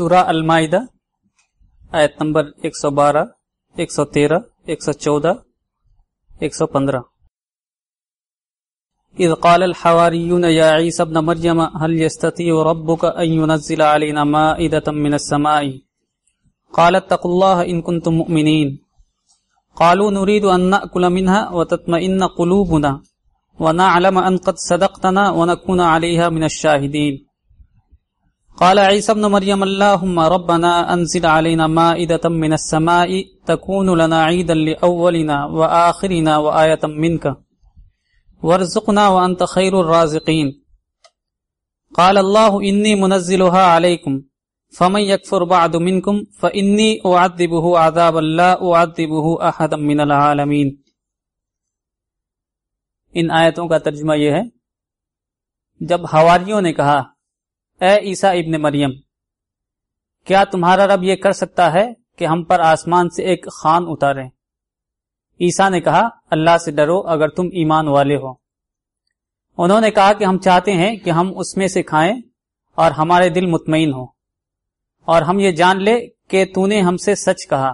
سورہ المائدہ، آیت نمبر ایک سو بارہ، ایک سو تیرہ، ایک سو چودہ، ایک سو پندرہ۔ اذ قال الحواریون یا عیسی ابن مریم، هل يستطيع ربك ان ينزل علينا مائدة من السماء؟ قال اتقوا الله ان كنتم مؤمنين قالوا نريد ان ناكل منها وتطمئن قلوبنا ونعلم ان قد صدقتنا ونكون عليها من الشاهدين قال عيسى ابن مريم، اللهم ربنا انزل علينا مائدة من السماء تكون لنا عيدا لأولنا وآخرنا وآية منك. وارزقنا وأنت خير الرازقين. قال الله، إني منزلها عليكم، فمن يكفر بعد منكم، فإني أعذبه عذابا لا أعذبه أحدا من العالمين. ان آیتوں کا ترجمہ یہ ہے، جب حواریوں نے کہا اے عیسا ابن مریم، کیا تمہارا رب یہ کر سکتا ہے کہ ہم پر آسمان سے ایک خان اتارے عیسا نے کہا، اللہ سے ڈرو اگر تم ایمان والے ہو۔ انہوں نے کہا کہ ہم چاہتے ہیں کہ ہم اس میں سے کھائیں اور ہمارے دل مطمئن ہو اور ہم یہ جان لے کہ تو نے ہم سے سچ کہا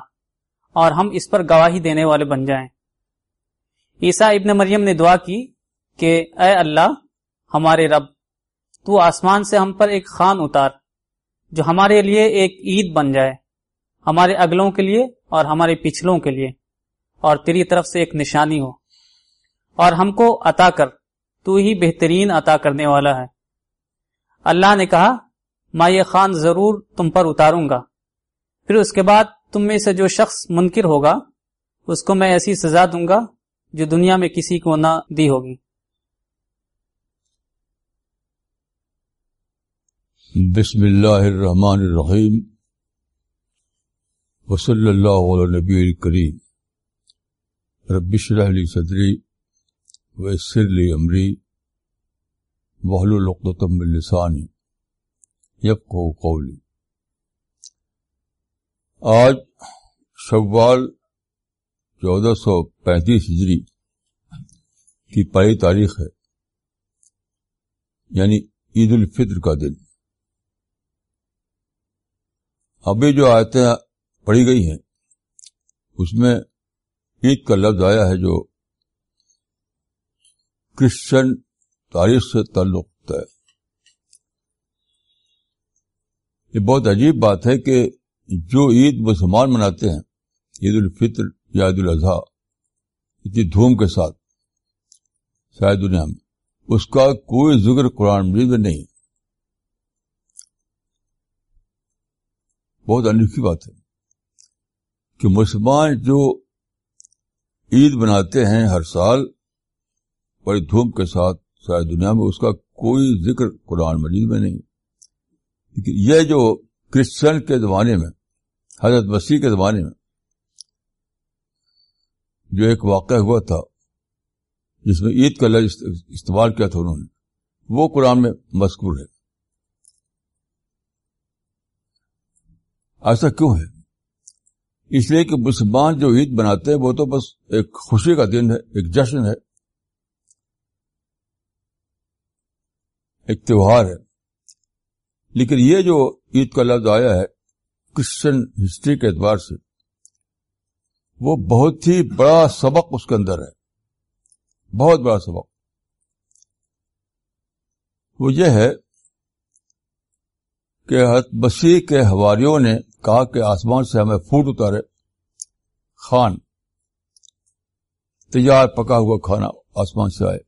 اور ہم اس پر گواہی دینے والے بن جائیں۔ عیسا ابن مریم نے دعا کی کہ اے اللہ، ہمارے رب تو آسمان سے ہم پر ایک خان اتار، جو ہمارے لیے ایک عید بن جائے، ہمارے اگلوں کے لیے اور ہمارے پچھلوں کے لیے، اور تیری طرف سے ایک نشانی ہو۔ اور ہم کو عطا کر، تو ہی بہترین عطا کرنے والا ہے۔ اللہ نے کہا، میں یہ خان ضرور تم پر اتاروں گا۔ پھر اس کے بعد تم میں سے جو شخص منکر ہوگا، اس کو میں ایسی سزا دوں گا، جو دنیا میں کسی کو نہ دی ہوگی۔ بسم اللہ الرحمن الرحیم وصلی اللہ علیہ نبی الکریم ربش رحلی صدری ویسر لی امری وحل العقدم السانی یبقو قولی آج شوال چودہ سو پینتیس ہجری کی پہلی تاریخ ہے یعنی عید الفطر کا دن۔ ابھی جو آیتیں پڑھی گئی ہیں، اس میں عید کا لفظ آیا ہے جو کرسچن تاریخ سے تعلق ہے۔ یہ بہت عجیب بات ہے کہ جو عید مسلمان مناتے ہیں، عید الفطر یا عید الاضحیٰ، اتنی دھوم کے ساتھ شاید دنیا میں، اس کا کوئی ذکر قرآن مجید میں نہیں۔ بہت انوکھی بات ہے کہ مسلمان جو عید بناتے ہیں ہر سال، بڑی دھوم کے ساتھ شاید دنیا میں، اس کا کوئی ذکر قرآن مجید میں نہیں۔ یہ جو کرسچن کے زمانے میں، حضرت مسیح کے زمانے میں جو ایک واقعہ ہوا تھا، جس میں عید کا لفظ استعمال کیا تھا انہوں نے، وہ قرآن میں مذکور ہے۔ ایسا کیوں ہے؟ اس لیے کہ مسلمان جو عید بناتے ہیں وہ تو بس ایک خوشی کا دن ہے، ایک جشن ہے۔ ایک تہوار ہے۔ لیکن یہ جو عید کا لفظ آیا ہے کرسچن ہسٹری کے اعتبار سے، وہ بہت ہی بڑا سبق اس کے اندر ہے۔ بہت بڑا سبق۔ وہ یہ ہے کہ حضرت مسیح کے ہواریوں نے کہا کہ آسمان سے ہمیں فوڈ اتارے، خان، تیار پکا ہوا کھانا آسمان سے آئے۔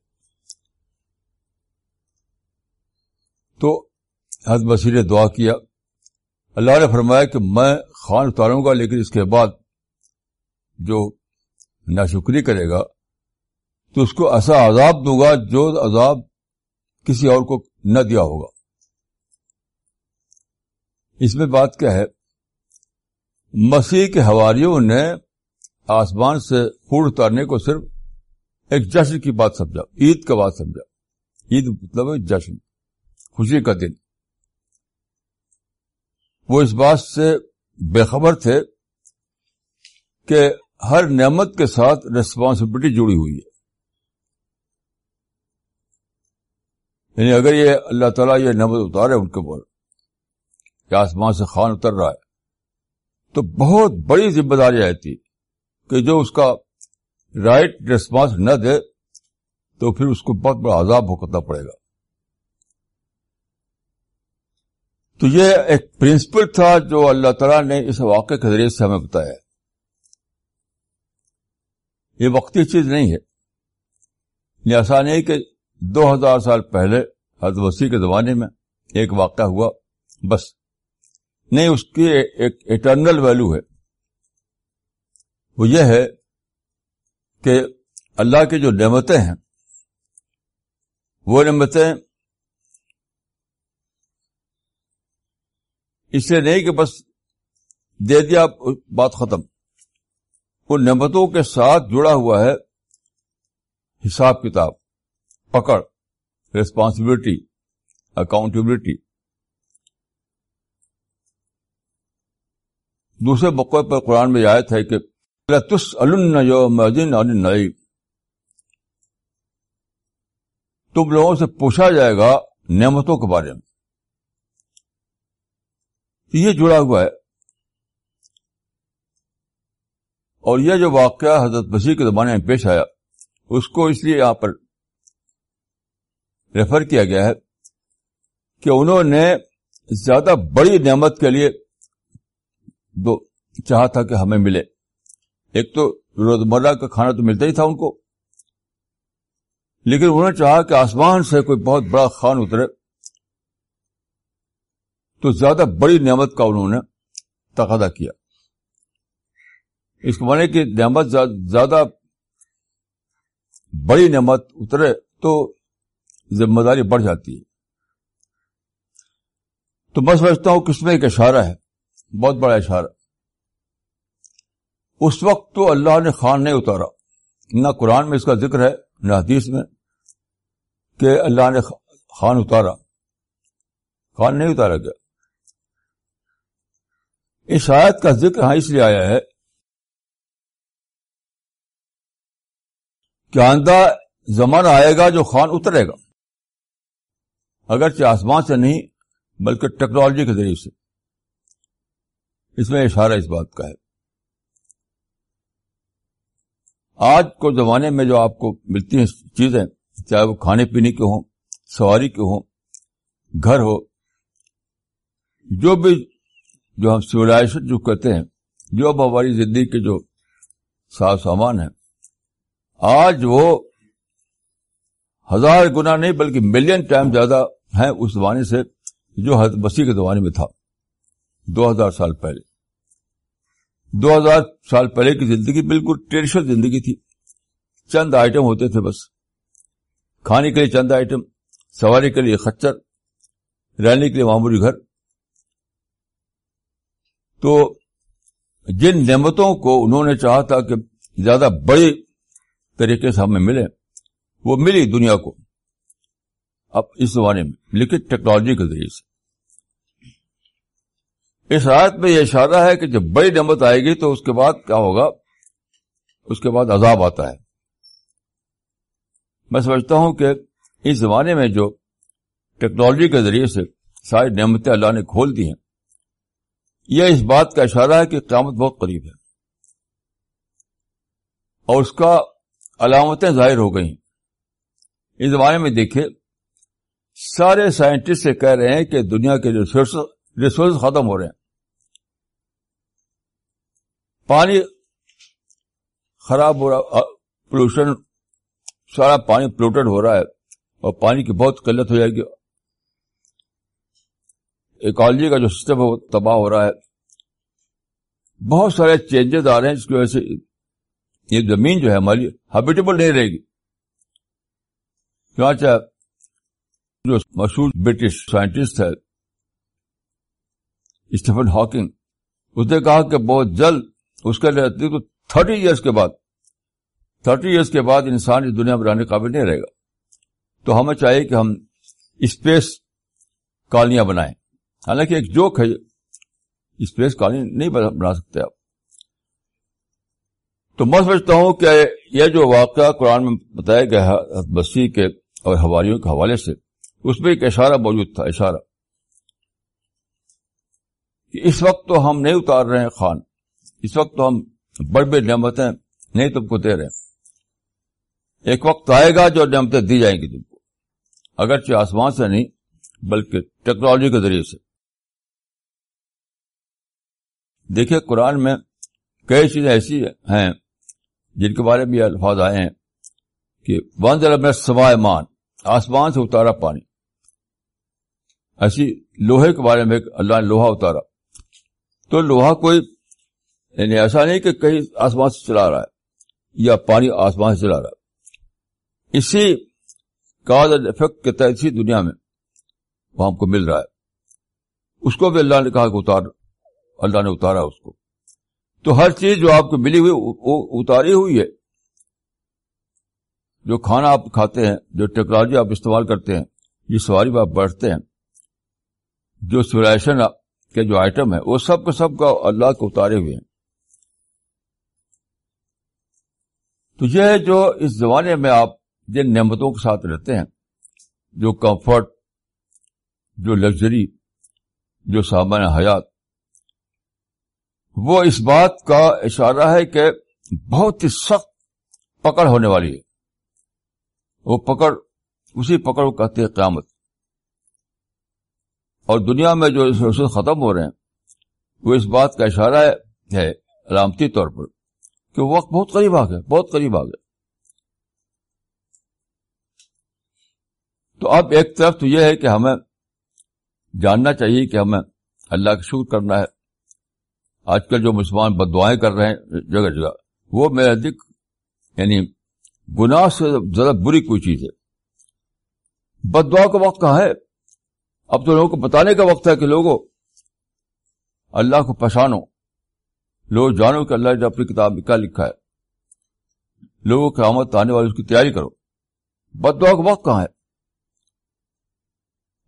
تو حضرت مسیح نے دعا کیا۔ اللہ نے فرمایا کہ میں خان اتاروں گا، لیکن اس کے بعد جو ناشکری کرے گا، تو اس کو ایسا عذاب دوں گا جو عذاب کسی اور کو نہ دیا ہوگا۔ اس میں بات کیا ہے؟ مسیح کے ہواریوں نے آسمان سے پھوڑ اتارنے کو صرف ایک جشن کی بات سمجھا، عید کا بات سمجھا۔ عید مطلب جشن، خوشی کا دن۔ وہ اس بات سے بے خبر تھے کہ ہر نعمت کے ساتھ ریسپانسبلٹی جڑی ہوئی ہے۔ یعنی اگر یہ اللہ تعالیٰ یہ نعمت اتارے ان کے اوپر، کہ آسمان سے خان اتر رہا ہے تو بہت بڑی ذمہ داری آتی کہ جو اس کا رائٹ ریسپانس نہ دے تو پھر اس کو بہت بڑا عذاب بھگتنا پڑے گا۔ تو یہ ایک پرنسپل تھا جو اللہ تعالیٰ نے اس واقعے کے ذریعے سے ہمیں بتایا۔ یہ وقتی چیز نہیں ہے۔ یہ ایسا نہیں کہ دو ہزار سال پہلے حضرت وسیع کے زمانے میں ایک واقعہ ہوا۔ بس نہیں، اس کی ایک اٹرنل ویلو ہے۔ وہ یہ ہے کہ اللہ کی جو نعمتیں ہیں، وہ نعمتیں اس لیے نہیں کہ بس دے دیا، بات ختم۔ ان نعمتوں کے ساتھ جڑا ہوا ہے حساب کتاب، پکڑ ریسپانسبلٹی اکاؤنٹیبلٹی دوسرے موقع پر قرآن میں آیت ہے کہ تس نئی تم لوگوں سے پوچھا جائے گا نعمتوں کے بارے میں۔ یہ جڑا ہوا ہے۔ اور یہ جو واقعہ حضرت بشیر کے زمانے میں پیش آیا، اس کو اس لیے یہاں پر ریفر کیا گیا ہے کہ انہوں نے زیادہ بڑی نعمت کے لیے دو چاہا تھا کہ ہمیں ملے۔ ایک تو روزمرہ کا کھانا تو ملتا ہی تھا ان کو، لیکن انہوں نے چاہا کہ آسمان سے کوئی بہت بڑا خان اترے۔ تو زیادہ بڑی نعمت کا انہوں نے تقاضا کیا۔ اس کو مانے کہ نعمت زیادہ بڑی نعمت اترے تو ذمہ داری بڑھ جاتی ہے۔ تو میں سمجھتا ہوں کس میں ایک اشارہ ہے۔ بہت بڑا اشارہ۔ اس وقت تو اللہ نے خان نہیں اتارا۔ نہ قرآن میں اس کا ذکر ہے، نہ حدیث میں کہ اللہ نے خان اتارا۔ خان نہیں اتارا گیا۔ اس آیت کا ذکر ہاں اس لیے آیا ہے کہ آندہ زمانہ آئے گا جو خان اترے گا۔ اگرچہ آسمان سے نہیں، بلکہ ٹیکنالوجی کے ذریعے سے۔ اس میں اشارہ اس بات کا ہے۔ آج کو زمانے میں جو آپ کو ملتی ہیں چیزیں، چاہے وہ کھانے پینے کے ہوں، سواری کے ہوں، گھر ہو، جو بھی جو ہم سویلائزیشن جو کہتے ہیں، جو اب ہماری زندگی کے جو ساز سامان ہیں، آج وہ ہزار گنا نہیں بلکہ ملین ٹائم زیادہ ہیں اس زمانے سے جو حضرت بسی کے زمانے میں تھا، دو ہزار سال پہلے۔ دو ہزار سال پہلے کی زندگی بالکل ٹریڈیشنل زندگی تھی۔ چند آئٹم ہوتے تھے بس۔ کھانے کے لیے چند آئٹم، سواری کے لیے خچر، رہنے کے لیے معمولی گھر۔ تو جن نعمتوں کو انہوں نے چاہا تھا کہ زیادہ بڑی طریقے سے ہمیں ملے، وہ ملی دنیا کو۔ اب اس زمانے میں لیکن ٹیکنالوجی کے ذریعے سے۔ اس رات میں یہ اشارہ ہے کہ جب بڑی نعمت آئے گی تو اس کے بعد کیا ہوگا؟ اس کے بعد عذاب آتا ہے۔ میں سمجھتا ہوں کہ اس زمانے میں جو ٹیکنالوجی کے ذریعے سے ساری نعمتیں اللہ نے کھول دی ہیں، یہ اس بات کا اشارہ ہے کہ قیامت بہت قریب ہے۔ اور اس کا علامتیں ظاہر ہو گئی ہیں۔ اس زمانے میں دیکھیں سارے سائنٹسٹ سے کہہ رہے ہیں کہ دنیا کے ریسورس ختم ہو رہے ہیں۔ پانی خراب ہو رہا پولوشن، سارا پانی پلوٹڈ ہو رہا ہے اور پانی کی بہت قلت ہو جائے گی۔ ایکالوجی کا جو سسٹم ہے وہ تباہ ہو رہا ہے۔ بہت سارے چینجز آ رہے ہیں جس کی وجہ سے یہ زمین جو ہے ہماری ہیبیٹیبل نہیں رہے گی۔ چاہے جو مشہور برٹش سائنٹسٹ ہے اسٹیفن ہاکنگ اس نے کہا کہ بہت جلد اس کے لیے تو تھرٹی ایئرس کے بعد تھرٹی ایئرس کے بعد انسان اس دنیا میں رہنے قابل نہیں رہے گا۔ تو ہمیں چاہیے کہ ہم اسپیس کالنیاں بنائیں۔ حالانکہ ایک جوک ہے اسپیس کالونی نہیں بنا سکتے آپ۔ تو میں سمجھتا ہوں کہ یہ جو واقعہ قرآن میں بتایا گیا ہے بسی کے اور حوالیوں کے حوالے سے، اس میں ایک اشارہ موجود تھا، اشارہ کہ اس وقت تو ہم نہیں اتار رہے ہیں خان۔ اس وقت تو ہم بڑی بڑی نعمتیں نہیں تم کو دے رہے ہیں۔ ایک وقت آئے گا جو نعمتیں دی جائیں گی تم کو۔ اگرچہ آسمان سے نہیں، بلکہ ٹیکنالوجی کے ذریعے سے۔ دیکھیے، قرآن میں کئی چیزیں ایسی ہیں جن کے بارے میں یہ الفاظ آئے ہیں کہ ون میں سوائے مان آسمان سے اتارا پانی۔ ایسی لوہے کے بارے میں اللہ نے لوہا اتارا۔ تو لوہا کوئی یعنی ایسا نہیں کہ کہیں آسمان سے چلا رہا ہے یا پانی آسمان سے چلا رہا ہے۔ اسی کاز اینڈ افیکٹ کے تحت اسی دنیا میں وہ ہم کو مل رہا ہے۔ اس کو بھی اللہ نے کہا کہ اتار، اللہ نے اتارا اس کو۔ تو ہر چیز جو آپ کو ملی ہوئی، وہ اتاری ہوئی ہے۔ جو کھانا آپ کھاتے ہیں، جو ٹیکنالوجی آپ استعمال کرتے ہیں جس سواری میں آپ بیٹھتے ہیں۔ جو سولیشن کے جو آئٹم ہے وہ سب کے سب کا اللہ کو اتارے ہوئے ہیں۔ تو یہ جو اس زمانے میں آپ جن نعمتوں کے ساتھ رہتے ہیں، جو کمفرٹ، جو لگژری، جو سامان حیات، وہ اس بات کا اشارہ ہے کہ بہت ہی سخت پکڑ ہونے والی ہے۔ وہ پکڑ، اسی پکڑ کو کہتے ہیں قیامت۔ اور دنیا میں جو ختم ہو رہے ہیں، وہ اس بات کا اشارہ ہے، علامتی طور پر۔ کہ وقت بہت قریب آ گیا، بہت قریب آ گیا۔ تو اب ایک طرف تو یہ ہے کہ ہمیں جاننا چاہیے کہ ہمیں اللہ کا شکر کرنا ہے۔ آج کل جو مسلمان بدوائیں کر رہے ہیں، جگہ جگہ، وہ میرے ادھک یعنی گناہ سے زیادہ بری کوئی چیز ہے۔ بدعا کا وقت کہاں ہے؟ اب تو لوگوں کو بتانے کا وقت ہے کہ لوگوں، اللہ کو پہچانو۔ لوگ جانو کہ اللہ نے اپنی کتاب میں کیا لکھا ہے۔ لوگوں کی آمد آنے والی اس کی تیاری کرو۔ بدعا کا وقت کہاں ہے؟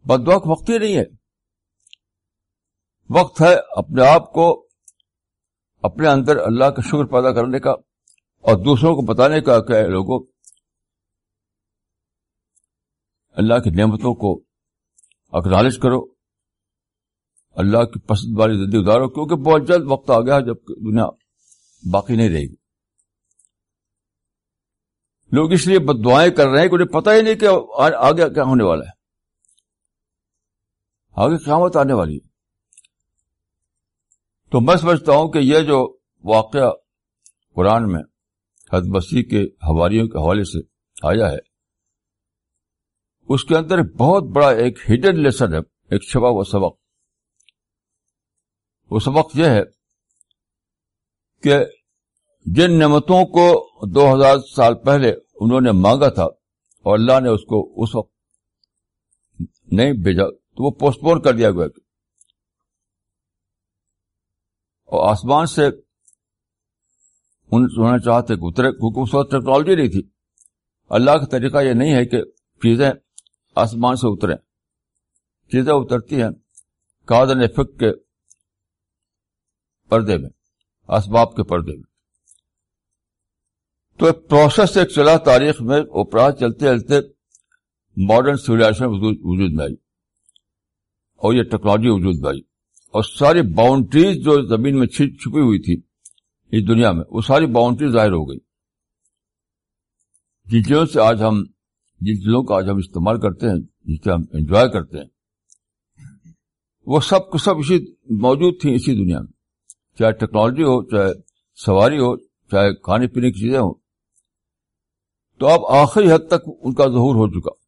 بدعا کا وقت ہی نہیں ہے۔ وقت ہے اپنے آپ کو اپنے اندر اللہ کا شکر پیدا کرنے کا اور دوسروں کو بتانے کا کہ لوگوں، اللہ کی نعمتوں کو اکنالج کرو۔ اللہ کی پسند والی زندگی گزارو، کیونکہ بہت جلد وقت آ گیا جب دنیا باقی نہیں رہے گی۔ لوگ اس لیے بد دعائیں کر رہے ہیں کہ انہیں پتہ ہی نہیں کہ آگے کیا ہونے والا ہے۔ آگے قیامت آنے والی ہے۔ تو میں سمجھتا ہوں کہ یہ جو واقعہ قرآن میں حد مسیح کے حواریوں کے حوالے سے آیا ہے، اس کے اندر بہت بڑا ایک ہڈن لیسن ہے، ایک چھپا وہ سبق۔ وہ سبق یہ ہے کہ جن نعمتوں کو دو ہزار سال پہلے انہوں نے مانگا تھا اور اللہ نے اس کو اس وقت نہیں بھیجا، تو وہ پوسٹ پون کر دیا گیا۔ اور آسمان سے چاہتے کہ اترے کیونکہ اس وقت ٹیکنالوجی نہیں تھی۔ اللہ کا طریقہ یہ نہیں ہے کہ چیزیں آسمان سے اتریں۔ چیزیں اترتی ہیں۔ کادن افیکٹ کے پردے میں، اسباب کے پردے میں۔ تو ایک پروسیس ایک چلا تاریخ میں اوپر چلتے چلتے ماڈرن سولیشن وجود میں آئی۔ اور یہ ٹیکنالوجی وجود میں آئی۔ اور ساری باؤنڈریز جو زمین میں چھپی ہوئی تھی اس دنیا میں، وہ ساری باؤنڈری ظاہر ہو گئی۔ جن چیزوں سے آج ہم جن چیزوں کا آج ہم استعمال کرتے ہیں جس سے ہم انجوائے کرتے ہیں، وہ سب کو سب اسی موجود تھی اسی دنیا میں۔ چاہے ٹیکنالوجی ہو، چاہے سواری ہو، چاہے کھانے پینے کی چیزیں ہوں، تو اب آخری حد تک ان کا ظہور ہو چکا۔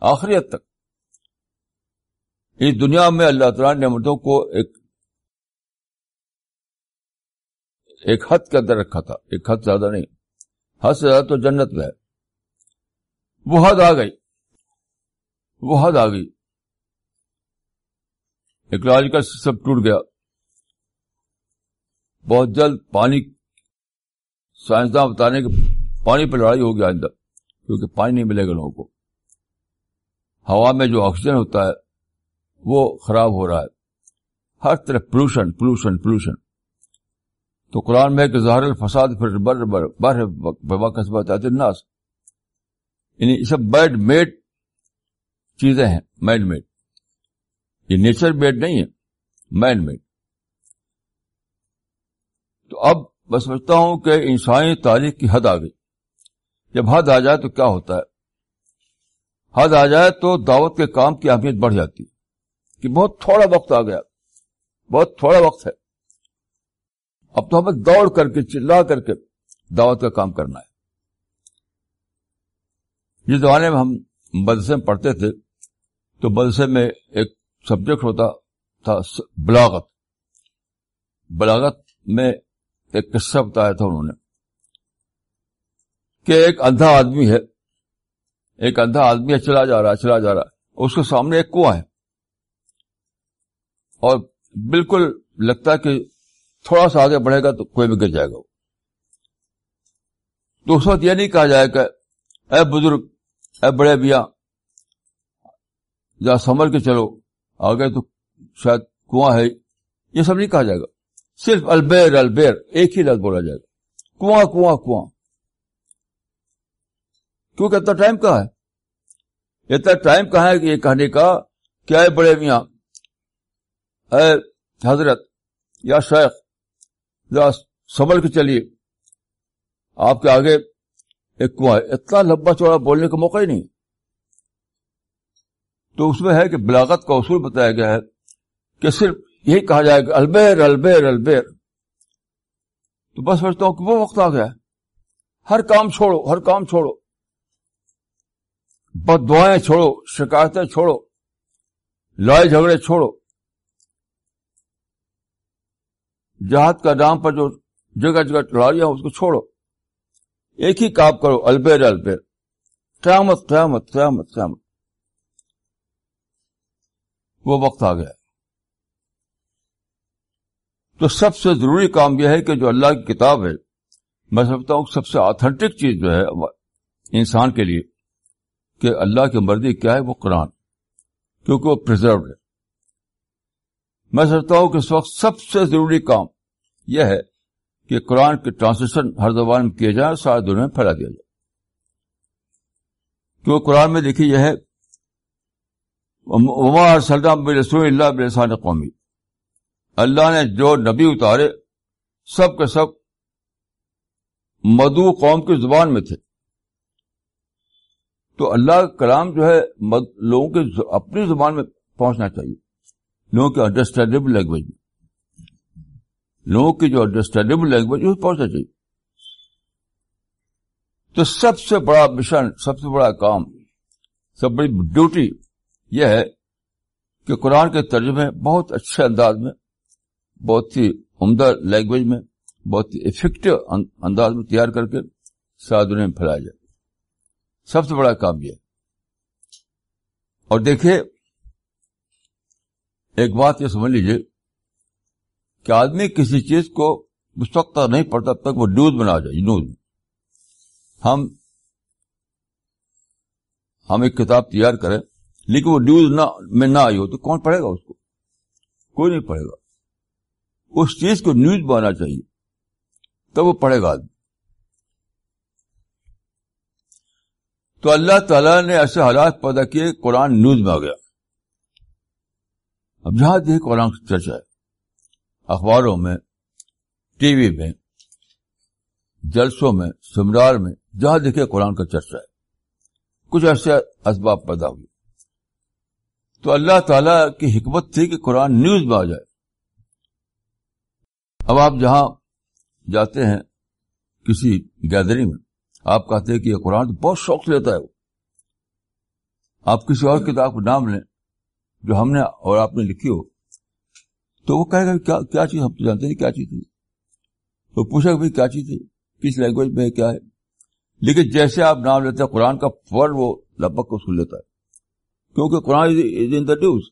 آخری حد تک۔ اس دنیا میں اللہ تعالیٰ نے نعمتوں کو ایک ایک حد کے اندر رکھا تھا، ایک حد زیادہ نہیں۔ حد سے زیادہ تو جنت میں ہے۔ وہ حد آ گئی۔ وہ حد آ گئی۔ ایکولوجیکل سسٹم ٹوٹ گیا۔ بہت جلد پانی سائنسداں بتانے کے پانی پہ لڑائی ہو گیا اندر کیونکہ پانی نہیں ملے گا لوگوں کو۔ ہوا میں جو آکسیجن ہوتا ہے، وہ خراب ہو رہا ہے۔ ہر طرف پولوشن پولوشن پولوشن۔ تو قرآن میں کہ ظاہر الفساد پھر بر بر بر بابا قصبہ الناس یعنی یہ سب بیڈ میڈ چیزیں ہیں، مین میڈ۔ یہ نیچر میڈ نہیں ہے، مین میڈ۔ تو اب میں سمجھتا ہوں کہ انسانی تاریخ کی حد آ گئی۔ جب حد آ جائے تو کیا ہوتا ہے؟ حد آ جائے تو دعوت کے کام کی اہمیت بڑھ جاتی کہ بہت تھوڑا وقت آ گیا۔ بہت تھوڑا وقت ہے۔ اب تو ہمیں دوڑ کر کے، چلا کر کے دعوت کا کام کرنا ہے۔ جس زمانے میں ہم مدرسے میں پڑھتے تھے، تو مدرسے میں ایک سبجیکٹ ہوتا تھا، بلاغت۔ بلاغت میں ایک قصہ بتایا تھا انہوں نے کہ ایک اندھا آدمی ہے، ایک اندھا آدمی ہے، چلا جا رہا ہے، چلا جا رہا اس کے سامنے ایک کنواں ہے۔ اور بالکل لگتا ہے کہ تھوڑا سا آگے بڑھے گا تو کوئی بھی گر جائے گا۔ تو اس وقت یہ نہیں کہا جائے کہ اے بزرگ، اے بڑے بیا جہاں سمر کے چلو، آگے تو شاید کنواں ہے۔ یہ سب نہیں کہا جائے گا۔ صرف البیر البیر، ایک ہی لفظ بولا جائے گا۔ کنواں کنواں کنواں۔ کیونکہ اتنا ٹائم کہاں ہے؟ اتنا ٹائم کہاں ہے کہ یہ کہنے کا کیا ہے بڑے میاں؟ اے حضرت، یا شیخ یا سنبھل کے چلیے۔ آپ کے آگے ایک کنواں اتنا لمبا چوڑا بولنے کا موقع ہی نہیں۔ تو اس میں ہے کہ بلاغت کا اصول بتایا گیا ہے کہ صرف یہی کہا جائے گا البیر البیر البیر۔ تو بس سمجھتا ہوں کہ وہ وقت آ گیا۔ ہر کام چھوڑو، ہر کام چھوڑو۔ بد دعائیں چھوڑو، شکایتیں چھوڑو۔ لڑائی جھگڑے چھوڑو۔ جہاد کا نام پر جو جگہ جگہ لڑائیاں اس کو چھوڑو۔ ایک ہی کام کرو، البیر البیر۔ قیامت قیامت قیامت قیامت۔ وہ وقت آ گیا۔ تو سب سے ضروری کام یہ ہے کہ جو اللہ کی کتاب ہے، میں سمجھتا ہوں سب سے آتھینٹک چیز جو ہے انسان کے لیے کہ اللہ کی مرضی کیا ہے، وہ قرآن، کیونکہ وہ پرزروڈ ہے۔ میں سمجھتا ہوں کہ اس وقت سب سے ضروری کام یہ ہے کہ قرآن کے ٹرانسلیشن ہر زبان میں کیے جائیں سارے دنیا میں پھیلا دیا جائے۔ کیونکہ قرآن میں دیکھیے یہ ہے عمار سلام رسول اللہ بلسان قومی اللہ نے جو نبی اتارے، سب کے سب مدو قوم کی زبان میں تھے۔ تو اللہ کا کلام جو ہے لوگوں کے اپنی زبان میں پہنچنا چاہیے۔ لوگوں کے انڈرسٹینڈیبل لینگویج میں۔ لوگوں کی جو انڈرسٹینڈیبل لینگویج اس پہنچنا چاہیے۔ تو سب سے بڑا مشن، سب سے بڑا کام، سب بڑی ڈیوٹی یہ ہے کہ قرآن کے ترجمے بہت اچھے انداز میں بہت ہی عمدہ لینگویج میں، بہت ہی افیکٹو انداز میں تیار کر کے دنیا میں پھیلایا۔ جائے سب سے بڑا کام یہ۔ اور دیکھیے، ایک بات یہ سمجھ لیجیے کہ آدمی کسی چیز کو اس وقت تک نہیں پڑتا تک وہ نیوز بنا جائے نیوز ہم ہم ایک کتاب تیار کریں، لیکن وہ نیوز نہ، میں نہ آئی ہو تو کون پڑھے گا اس کو؟ کوئی نہیں پڑھے گا۔ اس چیز کو نیوز بنانا چاہیے، تب وہ پڑھے گا آدمی۔ تو اللہ تعالی نے ایسے حالات پیدا کیے، قرآن نیوز میں آ گیا۔ اب جہاں دیکھ قرآن کی چرچا ہے۔ اخباروں میں، ٹی وی میں، جلسوں میں سمرار میں، جہاں دیکھے قرآن کا چرچا ہے۔ کچھ ایسے اسباب پیدا ہوئے۔ تو اللہ تعالی کی حکمت تھی کہ قرآن نیوز میں آ جائے۔ اب آپ جہاں جاتے ہیں کسی گیدرنگ میں، آپ کہتے ہیں کہ یہ قرآن تو بہت شوق لیتا ہے وہ۔ آپ کسی اور کتاب کا نام لیں جو ہم نے اور آپ نے لکھی ہو، تو وہ کہے گا کیا چیز ہم تو جانتے ہیں کیا چیز تھی؟ تو پوچھے گا بھائی کیا چیز تھی؟ کس لینگویج میں کیا ہے؟ لیکن جیسے آپ نام لیتے ہیں، قرآن کا فرڈ وہ لپک کو سن لیتا ہے۔ کیونکہ قرآن از ان دا نیوز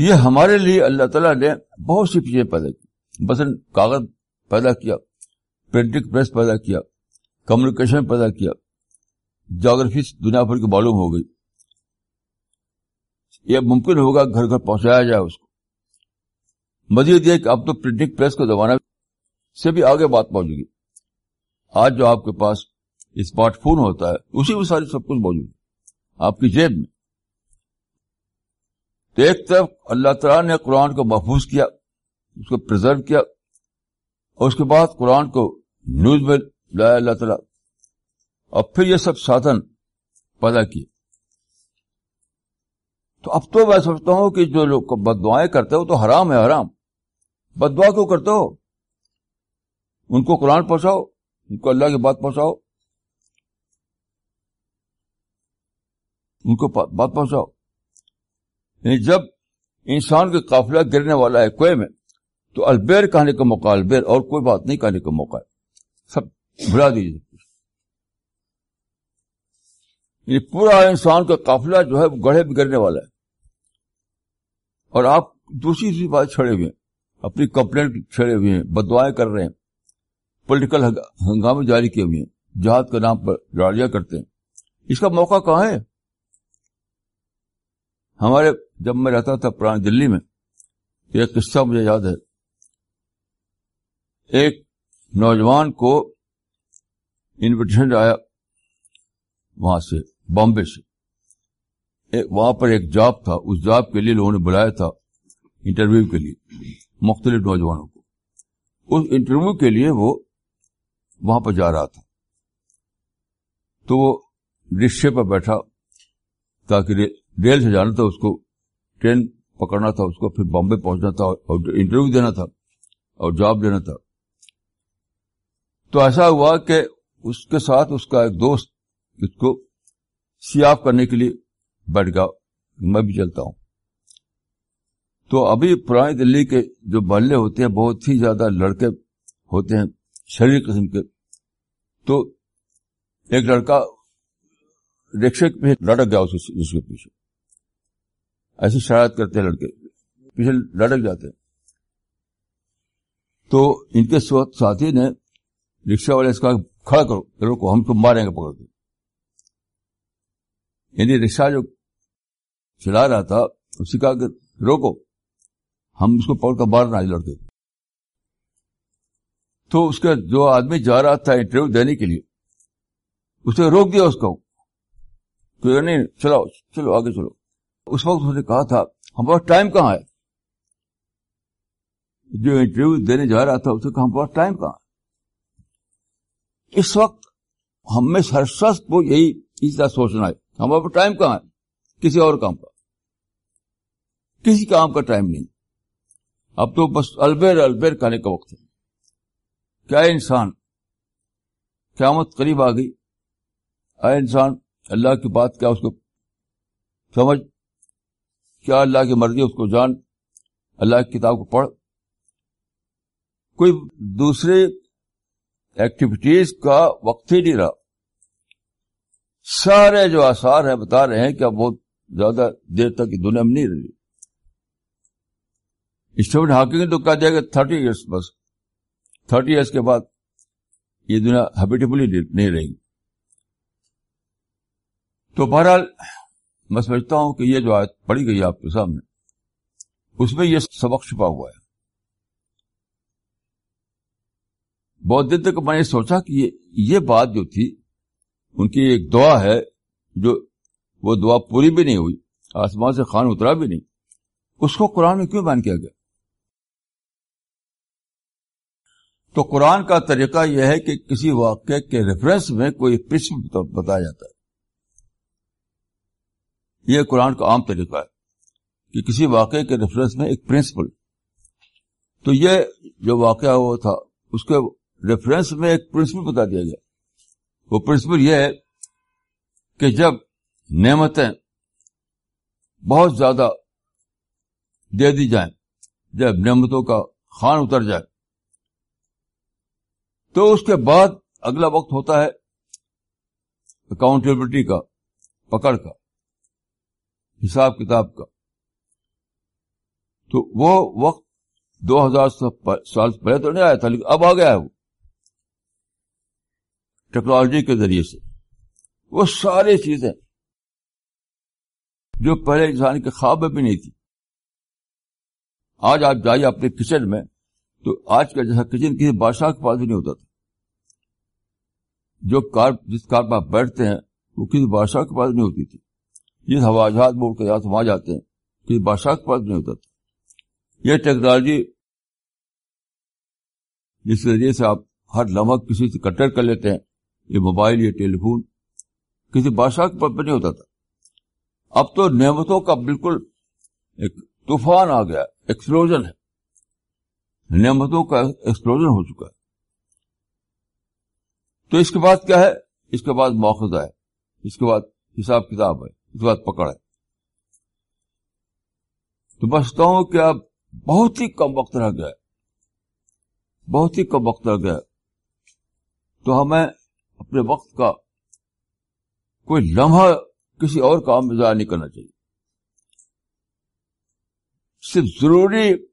یہ ہمارے لیے اللہ تعالیٰ نے بہت سی چیزیں پیدا کی۔ بس کاغذ پیدا کیا، پرنٹنگ پریس پیدا کیا، کمیونیکیشن پیدا کیا جاگرفی دنیا بھر کی معلوم ہو گئی۔ یہ ممکن ہوگا گھر گھر پہنچایا جائے اس کو۔ مزید یہ کہ اب تو پرنٹنگ پریس کا زمانہ سے بھی آگے بات پہنچے گی آج جو آپ کے پاس اسمارٹ فون ہوتا ہے، اسی میں ساری سب کچھ موجود ہے۔ آپ کی جیب میں تو ایک طرف اللہ تعالیٰ نے قرآن کو محفوظ کیا، اس کو پرزرو کیا، اور اس کے بعد قرآن کو نیوز میں لایا اللہ تعالیٰ۔ اور پھر یہ سب سادھن پیدا کیے۔ تو اب تو میں سمجھتا ہوں کہ جو لوگ بد دعائیں کرتے ہو تو حرام ہے، حرام۔ بد دعا کیوں کرتے ہو؟ ان کو قرآن پہنچاؤ، ان کو اللہ کی بات پہنچاؤ۔ ان کو بات پہنچاؤ۔ یعنی جب انسان کا قافلہ گرنے والا ہے کوئے میں، تو البیر کہنے کا موقع، البیر اور کوئی بات نہیں کہنے کا موقع ہے۔ سب بھلا دیجیے یعنی پورا انسان کا قافلہ جو ہے وہ گڑھے میں گرنے والا ہے۔ اور آپ دوسری دوسری بات چھڑے ہوئے ہیں۔ اپنی کمپلینٹ چھڑے ہوئے ہیں، بدوائیں کر رہے ہیں۔ پولیٹیکل ہنگامے جاری کیے ہوئے ہیں۔ جہاد کے نام پر لڑائیاں کرتے ہیں۔ اس کا موقع کہاں ہے؟ ہمارے جب میں رہتا تھا پرانی دلی میں ایک قصہ مجھے یاد ہے۔ ایک نوجوان کو انویٹیشن آیا وہاں سے بامبے سے۔ وہاں پر ایک جاب تھا۔ اس جاب کے لیے لوگوں نے بلایا تھا انٹرویو کے لیے مختلف نوجوانوں کو۔ اس انٹرویو کے لیے وہ وہاں پر جا رہا تھا۔ تو وہ رکشے پر بیٹھا تاکہ ریل سے جانا تھا، اس کو ٹرین پکڑنا تھا، اس کو پھر بامبے پہنچنا تھا اور انٹرویو دینا تھا اور جاب لینا تھا۔ تو ایسا ہوا کہ اس کے ساتھ اس کا ایک دوست اس کو سیاف کرنے کے لیے بیٹھ گیا۔ میں بھی چلتا ہوں۔ تو ابھی پرانی دلی کے جو محلے ہوتے ہیں، بہت ہی زیادہ لڑکے ہوتے ہیں، شریر قسم کے۔ تو ایک لڑکا رکشے پہ لڑک گیا اس کے پیچھے۔ ایسی شرارت کرتے ہیں لڑکے، پیچھے لڑک جاتے ہیں۔ تو ان کے ساتھی نے رکشا والے اس کا کھڑا کرو روکو ہم کو ماریں گے پکڑ کے۔ یعنی رکشا جو چلا رہا تھا اسی کا کہ روکو، ہم اس کو پکڑ کر مارنا آج لڑکے تو اس کا جو آدمی جا رہا تھا انٹرویو دینے کے لیے، اس نے روک دیا اس کو۔ کہ نہیں یعنی چلو چلو، آگے چلو۔ اس وقت اس نے کہا تھا ہمارا ٹائم کہاں ہے؟ جو انٹرویو دینے جا رہا تھا اسے کہا ہمارا ٹائم کہاں ہے؟ اس وقت ہم میں ہر شخص کو یہی اس طرح سوچنا ہے ہمارے پاس ٹائم کہاں ہے؟ کسی اور کام کا۔ کسی کام کا ٹائم نہیں۔ اب تو بس البیر البیر کھانے کا وقت ہے۔ کیا انسان قیامت قریب آ گئی؟ اے انسان، اللہ کی بات کیا اس کو سمجھ؟ کیا اللہ کی مرضی اس کو جان، اللہ کی کتاب کو پڑھ۔ کوئی دوسرے ایکٹیویٹیز کا وقت ہی نہیں رہا۔ سارے جو آثار ہیں، بتا رہے ہیں کہ اب بہت زیادہ دیر تک دنیا میں نہیں رہی اسٹیفن ہاکنگ نے تو کہا دیا کہ تھرٹی ایئرس بس۔ تھرٹی ایئرس کے بعد یہ دنیا ہیبیٹیبل ہی نہیں رہے گی تو بہرحال میں سمجھتا ہوں کہ یہ جو آیت پڑی گئی آپ کے سامنے، اس میں یہ سبق چھپا ہوا ہے۔ بہت دن تک میں نے سوچا کہ یہ بات جو تھی، ان کی ایک دعا ہے، جو وہ دعا پوری بھی نہیں ہوئی، آسمان سے خان اترا بھی نہیں، اس کو قرآن میں کیوں بیان کیا گیا؟ تو قرآن کا طریقہ یہ ہے کہ کسی واقعے کے ریفرنس میں کوئی پرنسپل بتایا جاتا ہے۔ یہ قرآن کا عام طریقہ ہے کہ کسی واقعے کے ریفرنس میں ایک پرنسپل تو یہ جو واقعہ ہوا تھا، اس کے ریفرنس میں ایک پرنسپل بتا دیا گیا۔ وہ پرنسپل یہ ہے کہ جب نعمتیں بہت زیادہ دے دی جائیں، جب نعمتوں کا خان اتر جائے، تو اس کے بعد اگلا وقت ہوتا ہے اکاؤنٹیبلٹی کا، پکڑ کا۔ حساب کتاب کا۔ تو وہ وقت دو ہزار سال پہلے تو نہیں آیا تھا، لیکن اب آ گیا ہے وہ۔ ٹیکنالوجی کے ذریعے سے۔ وہ ساری چیزیں جو پہلے انسان کے خواب میں بھی نہیں تھی۔ آج آپ جائیے اپنے کچن میں، تو آج کا جیسا کچن کسی بادشاہ کے پاس بھی نہیں ہوتا تھا۔ جو کار، جس کار پر آپ بیٹھتے ہیں، وہ کسی بادشاہ کے پاس نہیں ہوتی تھی۔ جس ہوا جہاز میں اڑ کے یہاں وہاں جاتے ہیں کسی بادشاہ کے پاس نہیں ہوتا۔ تھا یہ ٹیکنالوجی جس کے ذریعے سے آپ ہر لمحہ کسی سے کنٹیکٹ کر لیتے ہیں، یہ موبائل، یہ ٹیلی فون کسی بادشاہ کے پد پہ نہیں ہوتا تھا۔ اب تو نعمتوں کا بالکل ایک طوفان آ گیا ایکسپلوژن ہے۔ نعمتوں کا ایکسپلوژن ہو چکا ہے۔ تو اس کے بعد کیا ہے؟ اس کے بعد موخذہ ہے۔ اس کے بعد حساب کتاب ہے۔ اس کے بعد پکڑ ہے تو بچتا ہوں کہ اب بہت ہی کم وقت رہ گیا بہت ہی کم وقت رہ گیا تو ہمیں اپنے وقت کا کوئی لمحہ کسی اور کام میں ضائع نہیں کرنا چاہیے۔ صرف ضروری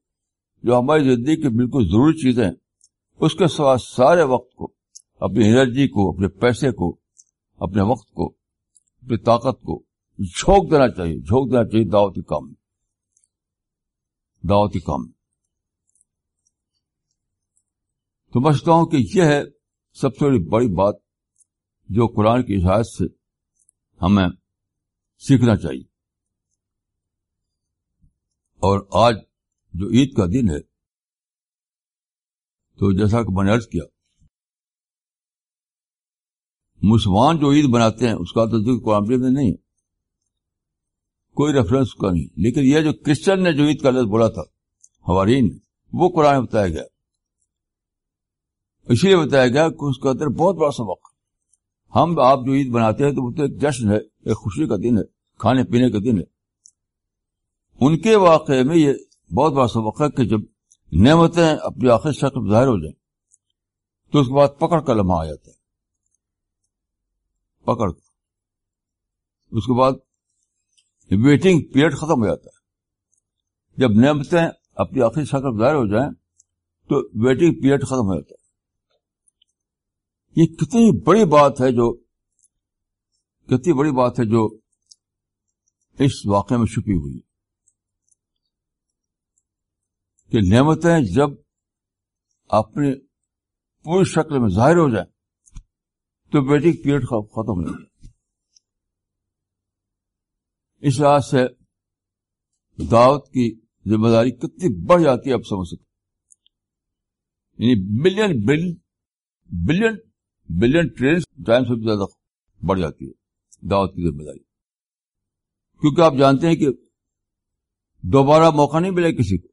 جو ہماری زندگی کی بالکل ضروری چیزیں ہیں، اس کے سوا سارے وقت کو، اپنی انرجی کو، اپنے پیسے کو، اپنے وقت کو، اپنی طاقت کو جھونک دینا چاہیے، جھونک دینا چاہیے دعوتی کام دعوتی کام میں تو سمجھتا ہوں کہ یہ ہے سب سے بڑی بات جو قرآن کی اشاعت سے ہمیں سیکھنا چاہیے۔ اور آج جو عید کا دن ہے، تو جیسا کہ میں نے عرض کیا، مسلمان جو عید بناتے ہیں، اس کا تو ذکر قرآن میں نہیں ہے۔ کوئی ریفرنس کا نہیں۔ لیکن یہ جو کرسچن نے جو عید کا لفظ بولا تھا ہماری وہ قرآن بتایا گیا۔ اس لیے بتایا گیا کہ اس کے اندر بہت بڑا سبق ہم آپ جو عید بناتے ہیں تو وہ تو ایک جشن ہے، ایک خوشی کا دن ہے، کھانے پینے کا دن ہے۔ ان کے واقعے میں یہ بہت بڑا سبق ہے کہ جب نعمتیں اپنی آخر شکل ظاہر ہو جائیں، تو اس کے بعد پکڑ کا لمحہ آ جاتا ہے۔ پکڑ اس کے بعد ویٹنگ پیریڈ ختم ہو جاتا ہے۔ جب نعمتیں اپنی آخری شکل ظاہر ہو جائیں تو ویٹنگ پیریڈ ختم ہو جاتا ہے۔ یہ کتنی بڑی بات ہے جو کتنی بڑی بات ہے جو اس واقعے میں چھپی ہوئی کہ نعمتیں جب اپنی پوری شکل میں ظاہر ہو جائیں تو ویٹنگ پیریڈ ختم ہو جائے اس لحاظ سے دعوت کی ذمہ داری کتنی بڑھ جاتی ہے اب سمجھ سکتے یعنی billion billion billion train time سے بھی زیادہ بڑھ جاتی ہے، دعوت کی ذمہ داری۔ کیونکہ آپ جانتے ہیں کہ دوبارہ موقع نہیں ملے کسی کو۔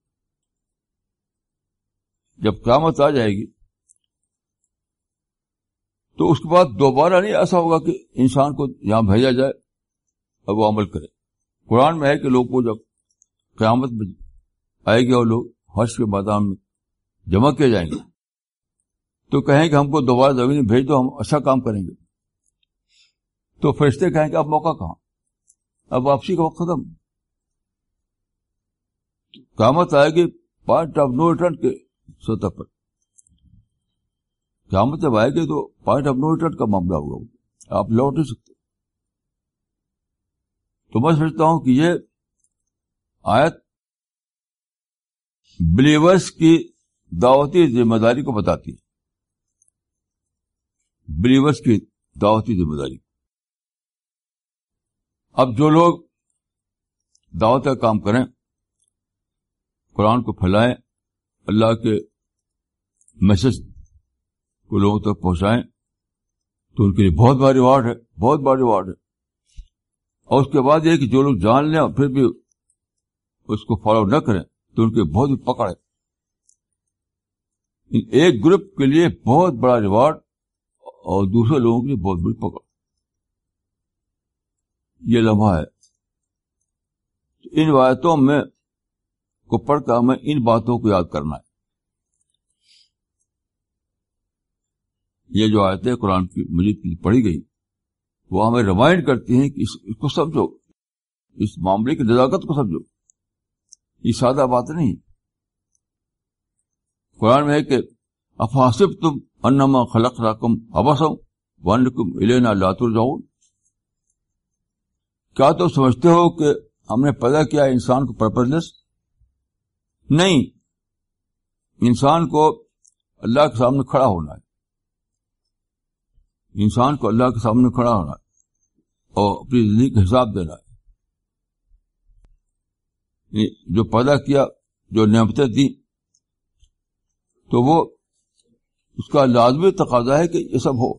جب قیامت آ جائے گی، تو اس کے بعد دوبارہ نہیں ایسا ہوگا کہ انسان کو یہاں بھیجا جائے اور وہ عمل کرے۔ قرآن میں ہے کہ لوگ کو جب قیامت میں آئے گے اور لوگ حرش کے میدان میں جمع کیے جائیں گے، تو کہیں کہ ہم کو دوبارہ زمین بھیج دو، ہم اچھا کام کریں گے۔ تو فرشتے کہیں کہ اب موقع کہاں؟ اب واپسی کا وقت ختم۔ قیامت آئے گی پوائنٹ آف نو ریٹرن کے سطح پر۔ قیامت جب آئے گی تو پوائنٹ آف نو ریٹرن کا معاملہ ہوگا۔ آپ لوٹ نہیں سکتے۔ تو میں سمجھتا ہوں کہ یہ آیت بلیورس کی دعوتی ذمہ داری کو بتاتی ہے۔ بلیورس کی دعوتی ذمہ داری۔ اب جو لوگ دعوت کا کام کریں، قرآن کو پھیلائیں، اللہ کے میسج کو لوگوں تک پہنچائیں، تو ان کے لیے بہت بڑا ریوارڈ ہے، بہت بڑا ریوارڈ ہے۔ اور اس کے بعد یہ کہ جو لوگ جان لیں اور پھر بھی اس کو فالو نہ کریں، تو ان کے بہت ہی پکڑ ہے ایک گروپ کے لیے بہت بڑا ریوارڈ اور دوسرے لوگوں کے لیے بہت بڑی پکڑ۔ یہ لمحہ ہے۔ ان روایتوں میں کو پڑھ کر ہمیں ان باتوں کو یاد کرنا ہے۔ یہ جو آیتیں قرآن کی مجید کی پڑھی گئی۔ وہ ہمیں ریمائنڈ کرتی ہیں کہ اس کو سمجھو۔ اس معاملے کی نزاکت کو سمجھو۔ یہ سادہ بات نہیں۔ قرآن میں ہے کہ افاسب تم انما خلق رقم ابسم ون کم الینا لاتر جاؤ کیا تم سمجھتے ہو کہ ہم نے پیدا کیا انسان کو پرپزلیس نہیں۔ انسان کو اللہ کے سامنے کھڑا ہونا ہے۔ انسان کو اللہ کے سامنے کھڑا ہونا ہے اور اپنی زندگی کا حساب دینا ہے۔ یعنی جو پیدا کیا، جو نعمتیں دی تو وہ اس کا لازمی تقاضا ہے کہ یہ سب ہو۔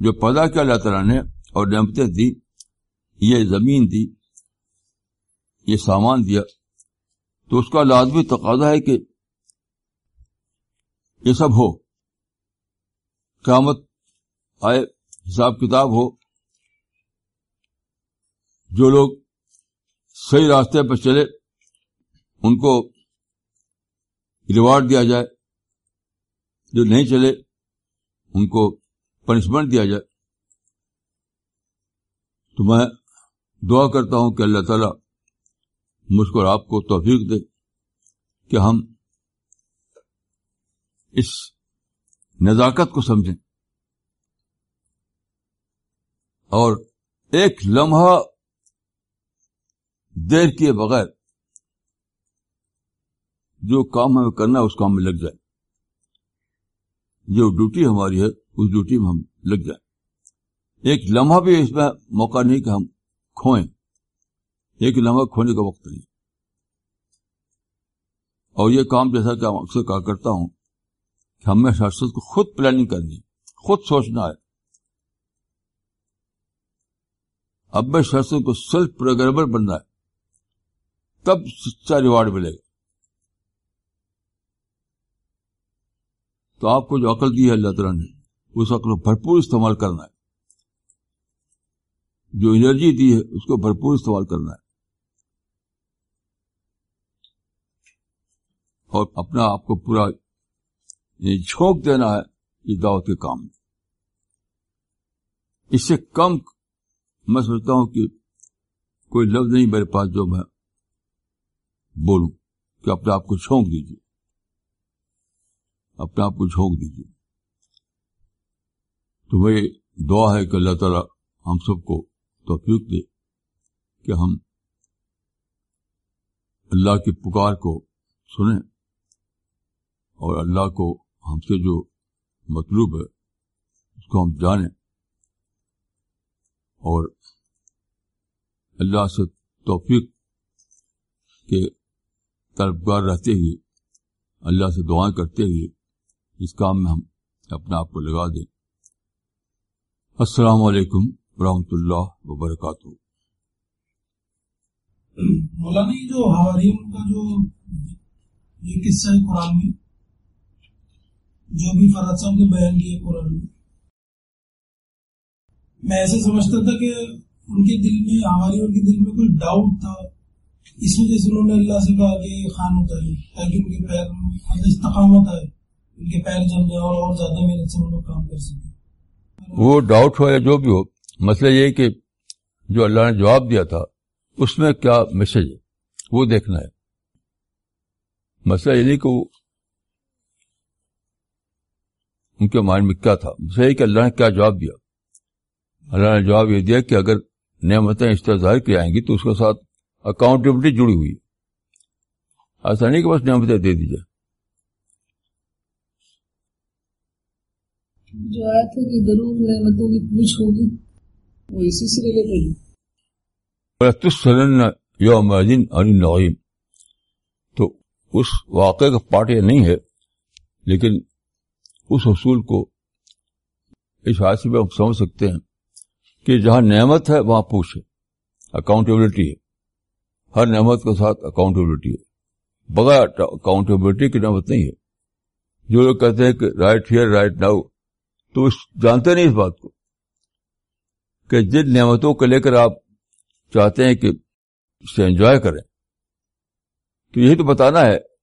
جو پیدا کیا اللہ تعالیٰ نے اور نعمتیں دی یہ زمین دی، یہ سامان دیا، تو اس کا لازمی تقاضا ہے کہ یہ سب ہو۔ قیامت آئے، حساب کتاب ہو۔ جو لوگ صحیح راستے پہ چلے، ان کو ریوارڈ دیا جائے۔ جو نہیں چلے، ان کو پنشمنٹ دیا جائے۔ تو میں دعا کرتا ہوں کہ اللہ تعالی مجھ کو آپ کو توفیق دے کہ ہم اس نزاکت کو سمجھیں۔ اور ایک لمحہ دیر کیے بغیر جو کام ہمیں کرنا ہے اس کام میں لگ جائے۔ جو ڈیوٹی ہماری ہے، اس ڈیوٹی میں ہم لگ جائیں۔ ایک لمحہ بھی اس میں موقع نہیں کہ ہم کھوئیں۔ ایک لمحہ کھونے کا وقت نہیں۔ اور یہ کام جیسا کہ اکثر کہا کرتا ہوں ہمیں شخص کو خود پلاننگ کرنی خود سوچنا ہے۔ اب میں شخص کو سیلف پروگرامر بننا ہے۔ تب سچا ریوارڈ ملے گا۔ تو آپ کو جو عقل دی ہے اللہ تعالیٰ نے، اس عقل کو بھرپور استعمال کرنا ہے۔ جو انرجی دی ہے، اس کو بھرپور استعمال کرنا ہے۔ اور اپنا آپ کو پورا یعنی جھونک دینا ہے اس دعوت کے کام میں۔ اس سے کم میں سمجھتا ہوں کہ کوئی لفظ نہیں میرے پاس جو میں بولوں کہ اپنے آپ کو چھونک دیجیے۔ اپنے آپ کو جھونک دیجیے۔ تو وہ دعا ہے کہ اللہ تعالی ہم سب کو توفیق دے کہ ہم اللہ کی پکار کو سنیں اور اللہ کو ہم سے جو مطلوب ہے، اس کو ہم جانیں۔ اور اللہ سے توفیق کے طلبگار رہتے ہوئے، اللہ سے دعائیں کرتے ہوئے اس کام میں ہم اپنے آپ کو لگا دیں۔ السلام علیکم ورحمۃ اللہ وبرکاتہ۔ مولانا جو حواریم کا جو یہ قصہ ہے قرآن میں جو بھی فراد صاحب نے بیان کیا قرآن میں۔ میں ایسے سمجھتا تھا کہ ان کے دل میں، ہماری ان کے دل میں کوئی ڈاؤٹ تھا۔ اس وجہ سے انہوں نے اللہ سے کہا کہ خان ہوتا ہے تاکہ ان کے پیر استقامت آئے، ان کے پیر جم جائے اور اور زیادہ محنت سے وہ لوگ کام کر سکیں۔ وہ ڈاؤٹ ہو یا جو بھی ہو، مسئلہ یہ کہ جو اللہ نے جواب دیا تھا، اس میں کیا میسج ہے؟ وہ دیکھنا ہے۔ مسئلہ یہ نہیں کہ ان کے مائنڈ میں کیا تھا؟ یہ کہ اللہ نے کیا جواب دیا؟ اللہ نے جواب یہ دیا کہ اگر نعمتیں اس طرح ظاہر کی جائیں گی تو اس کے ساتھ اکاؤنٹیبلٹی جڑی ہوئی۔ ایسا نہیں کہ بس نعمتیں دے دی جائے جو آیا تھا کہ ضرور نعمتوں کی پوچھ ہوگی وہ اسی سے یوم نعیم تو اس واقعے کا پارٹ یہ نہیں ہے لیکن اس حصول کو اس حادثے میں ہم سمجھ سکتے ہیں کہ جہاں نعمت ہے وہاں پوچھ ہے اکاؤنٹیبلٹی ہے۔ ہر نعمت کے ساتھ اکاؤنٹیبلٹی ہے۔ بغیر اکاؤنٹیبلٹی کی نعمت نہیں ہے۔ جو لوگ کہتے ہیں کہ رائٹ ہیئر رائٹ ناؤ تو جانتے نہیں اس بات کو کہ جن نعمتوں کو لے کر آپ چاہتے ہیں کہ اسے انجوائے کریں۔ تو یہی تو بتانا ہے،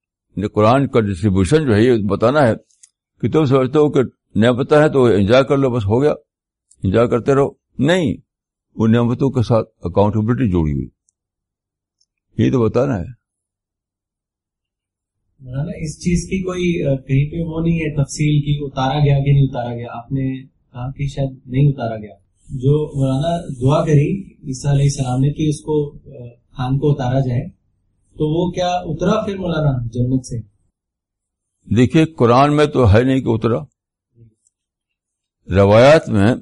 قرآن کا ڈسٹریبیوشن جو ہے، یہ بتانا ہے کہ تم سمجھتے ہو کہ نعمتیں ہیں تو انجوائے کر لو، بس ہو گیا۔ انجوائے کرتے رہو۔ نہیں، ان نعمتوں کے ساتھ اکاؤنٹیبلٹی جوڑی ہوئی۔ یہی تو بتانا ہے۔ مولانا، اس چیز کی کوئی کہیں پہ وہ نہیں ہے، تفصیل کی اتارا گیا کہ نہیں اتارا گیا؟ آپ نے کہا کہ شاید نہیں اتارا گیا۔ جو مولانا دعا کری عیسیٰ علیہ السلام نے کہ اس کو خان کو اتارا جائے، تو وہ کیا اترا پھر مولانا جنت سے؟ دیکھیے، قرآن میں تو ہے نہیں کہ اترا۔ روایات میں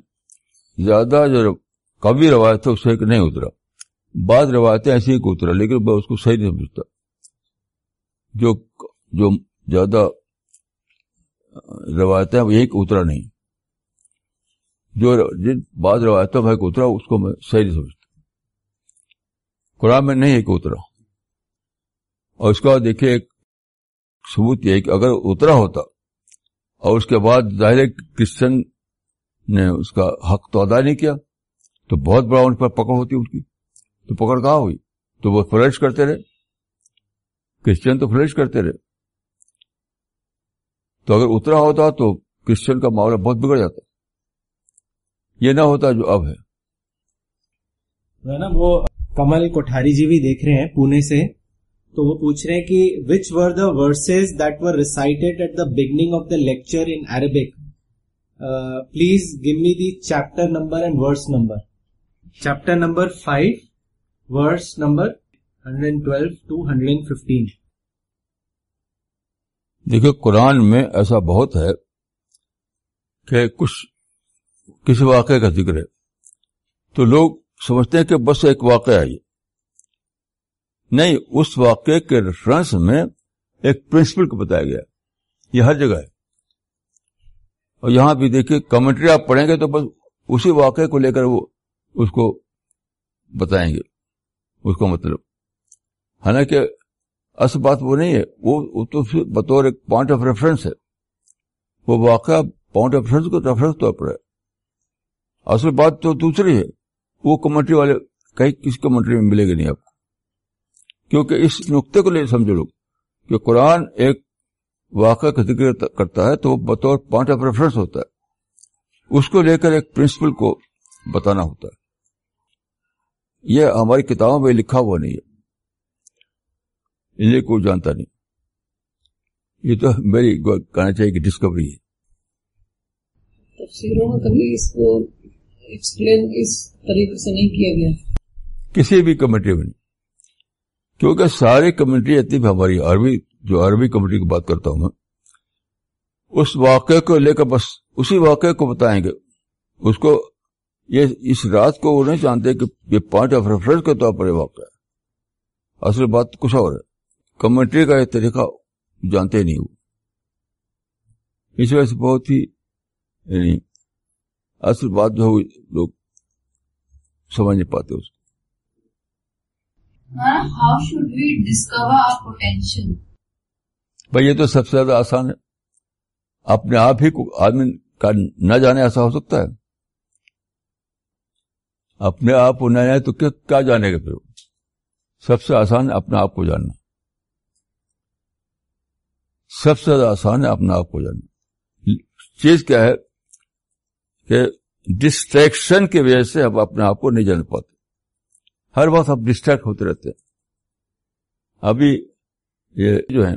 زیادہ جو کبھی روایت ہے اس سے نہیں اترا۔ بعض روایتیں ایسی کہ اترا، لیکن میں اس کو صحیح نہیں سمجھتا۔ جو جو زیادہ روایتیں ہیں، وہ ایک اترا نہیں۔ جو جن بعض روایتوں میں اترا، اس کو میں صحیح نہیں سمجھتا۔ قرآن میں نہیں ایک اترا۔ اور اس کا دیکھیے، ایک ثبوت یہ ہے کہ اگر اترا ہوتا اور اس کے بعد ظاہر کرسچن نے اس کا حق تو ادا نہیں کیا، تو بہت بڑا ان پر پکڑ ہوتی ان کی۔ تو پکڑ کہاں ہوئی؟ تو وہ فلش کرتے رہے۔ کرسچن تو فلش کرتے رہے۔ تو اگر اترا ہوتا تو کرسچن کا معاملہ بہت بگڑ جاتا۔ یہ نہ ہوتا جو اب ہے۔ نا وہ کمل کوٹھاری جی بھی دیکھ رہے ہیں پونے سے۔ تو وہ پوچھ رہے ہیں کہ which were the verses that were recited at the beginning of the lecture in Arabic please give me the chapter number and verse number chapter number five verse number hundred twelve two hundred fifteen دیکھیے قرآن میں ایسا بہت ہے کہ کچھ کسی واقعے کا ذکر ہے۔ تو لوگ سمجھتے ہیں کہ بس ایک واقعہ ہے نہیں، اس واقعے کے ریفرنس میں ایک پرنسپل کو بتایا گیا۔ یہ ہر جگہ ہے۔ اور یہاں بھی دیکھیے کمنٹری آپ پڑھیں گے تو بس اسی واقعے کو لے کر وہ اس کو بتائیں گے۔ اس کو مطلب۔ حالانکہ اصل بات وہ نہیں ہے، وہ تو بطور ایک پوائنٹ آف ریفرنس ہے۔ وہ واقعہ پوائنٹ آف ریفرنس کو ریفرنس طور پر ہے۔ اصل بات تو دوسری ہے۔ وہ کمنٹری والے کہیں کس کمنٹری میں ملے گی نہیں آپ کو؟ کیونکہ اس نقطے کو لے سمجھو لوگ کہ قرآن ایک واقعہ کا ذکر کرتا ہے تو وہ بطور پوائنٹ آف ریفرنس ہوتا ہے۔ اس کو لے کر ایک پرنسپل کو بتانا ہوتا ہے۔ یہ ہماری کتابوں میں لکھا ہوا نہیں ہے۔ یہ کوئی جانتا نہیں۔ یہ تو میری کہنا چاہیے کہ ڈسکوری ہے۔ تفسیروں میں کبھی اس کو ایکسپلین اس طریقے سے نہیں کیا گیا۔ کسی بھی کمیٹی میں نہیں۔ کیونکہ ساری کمیونٹی اتنی بھی ہماری عربی، جو عربی کمیٹی کی بات کرتا ہوں میں، اس واقعے کو لے کر بس اسی واقعے کو بتائیں گے۔ اس کو، یہ اس رات کو وہ نہیں جانتے کہ یہ پوائنٹ آف ریفرنس کے طور پر یہ واقعہ ہے۔ اصل بات کچھ اور ہے۔ کمیونٹی کا یہ طریقہ جانتے نہیں وہ۔ اس وجہ سے بہت ہی یعنی اصل بات جو ہے لوگ سمجھ نہیں پاتے اس کو۔ How should we discover potential بھائی، یہ تو سب سے زیادہ آسان ہے۔ اپنے آپ ہی کو آدمی کا نہ جانے ایسا ہو سکتا ہے۔ اپنے آپ کو نہ جانے تو کیا جانے گا پھر؟ سب سے آسان ہے اپنے آپ کو جاننا۔ سب سے زیادہ آسان ہے اپنے آپ کو جاننا۔ چیز کیا ہے کہ ڈسٹریکشن کی وجہ سے ہم اپنے آپ کو نہیں جان پاتے۔ ہر وقت ہم ڈسٹریکٹ ہوتے رہتے ہیں۔ ابھی یہ جو ہے،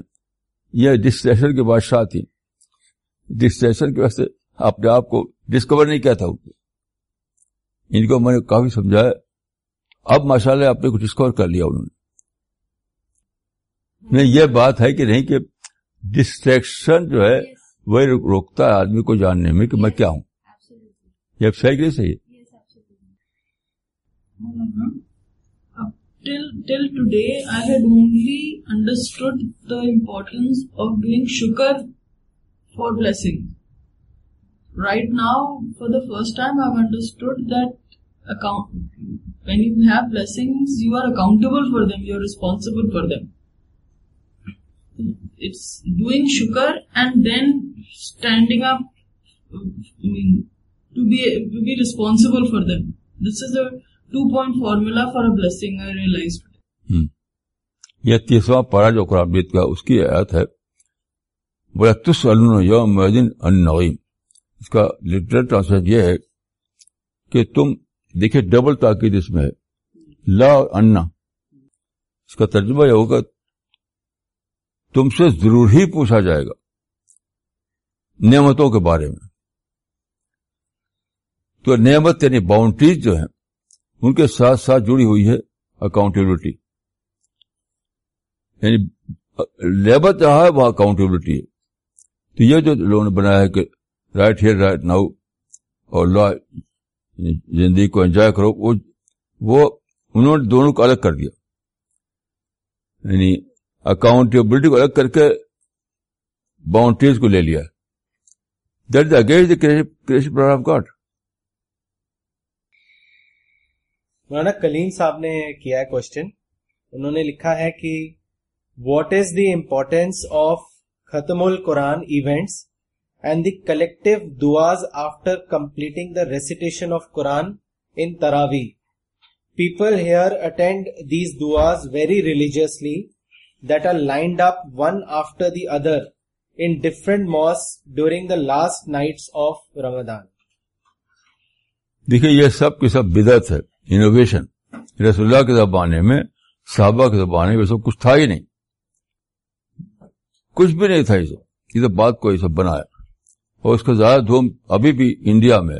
یہ ڈسٹریشن کے بادشاہ تھی۔ ڈسٹریشن کی وجہ سے اپنے آپ کو ڈسکور نہیں کیا تھا ان کو۔ ان کو میں نے کافی سمجھایا۔ اب ماشاء اللہ اپنے کو ڈسکور کر لیا انہوں نے۔ یہ بات ہے کہ نہیں کہ ڈسٹریکشن جو ہے وہی روکتا ہے آدمی کو جاننے میں کہ میں کیا ہوں۔ یہ صحیح کہ صحیح till till today I had only understood the importance of doing shukr for blessing. Right now, for the first time, I've understood that account when you have blessings, you are accountable for them. You are responsible for them. It's doing shukr and then standing up. I mean, to be to be responsible for them. This is a two point formula for a یہ تیسواں پارا جو قرآن بیت کا اس کی آیت ہے یوم النعیم اس کا لٹرل ٹرانسلیٹ یہ ہے کہ تم، دیکھیے ڈبل تاکید اس میں ہے۔ لا اور انا۔ اس کا ترجمہ یہ ہوگا، تم سے ضرور ہی پوچھا جائے گا نعمتوں کے بارے میں۔ تو نعمت یعنی باؤنڈریز جو ہیں ان کے ساتھ ساتھ جڑی ہوئی ہے اکاؤنٹیبلٹی یعنی لیبر جہاں ہے وہ اکاؤنٹیبلٹی ہے۔ تو یہ جو لوگوں نے بنایا ہے کہ رائٹ ہیئر رائٹ ناؤ اور لا زندگی کو انجوائے کرو، وہ انہوں نے دونوں کو الگ کر دیا۔ یعنی اکاؤنٹیبلٹی کو الگ کر کے باؤنڈریز کو لے لیا۔ That is against the creation plan of God مولانا کلیم صاحب نے کیا ہے کوشچن انہوں نے لکھا ہے کہ what is the importance of ختم القرآن events and the collective دعاز after completing the recitation of Quran in تراوی people here attend these دعاز very religiously that are lined up one after the other in different mosques during the last nights of Ramzan دیکھیے، یہ سب کی سب بدت ہے۔ Innovation رسول اللہ کے زمانے میں، صحابہ کے زمانے میں سب کچھ تھا ہی نہیں۔ کچھ بھی نہیں تھا یہ سب۔ یہ سب بات کو یہ سب بنایا۔ اور اس کا زیادہ دھوم ابھی بھی انڈیا میں،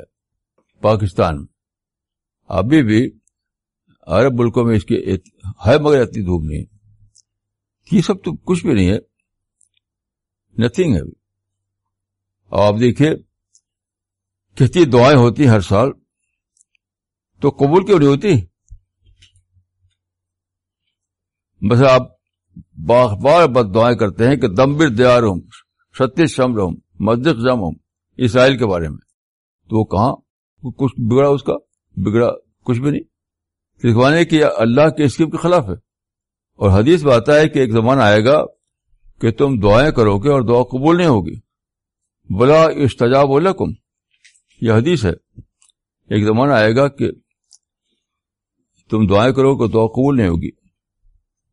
پاکستان میں۔ ابھی بھی عرب ملکوں میں اس کی ہے، مگر اتنی دھوم نہیں۔ یہ سب تو کچھ بھی نہیں ہے۔ نتھنگ ہے۔ آپ دیکھیے، کتنی دعائیں ہوتی ہیں ہر سال۔ تو قبول کیوں نہیں ہوتی؟ بس آپ بار بار بد دعائیں کرتے ہیں کہ دمبر دیار ہوں، ستیش شمر ہوں مسجد جم ہوں اسرائیل کے بارے میں۔ تو وہ کہاں؟ کچھ بگڑا اس کا؟ بگڑا کچھ بھی نہیں۔ لکھوانے کی اللہ کے اسکیم کے خلاف ہے۔ اور حدیث میں آتا ہے کہ ایک زمانہ آئے گا کہ تم دعائیں کرو گے اور دعا قبول نہیں ہوگی۔ بلا استجاب لکم یہ حدیث ہے۔ ایک زمانہ آئے گا کہ تم دعائیں کرو گے دعا قبول نہیں ہوگی۔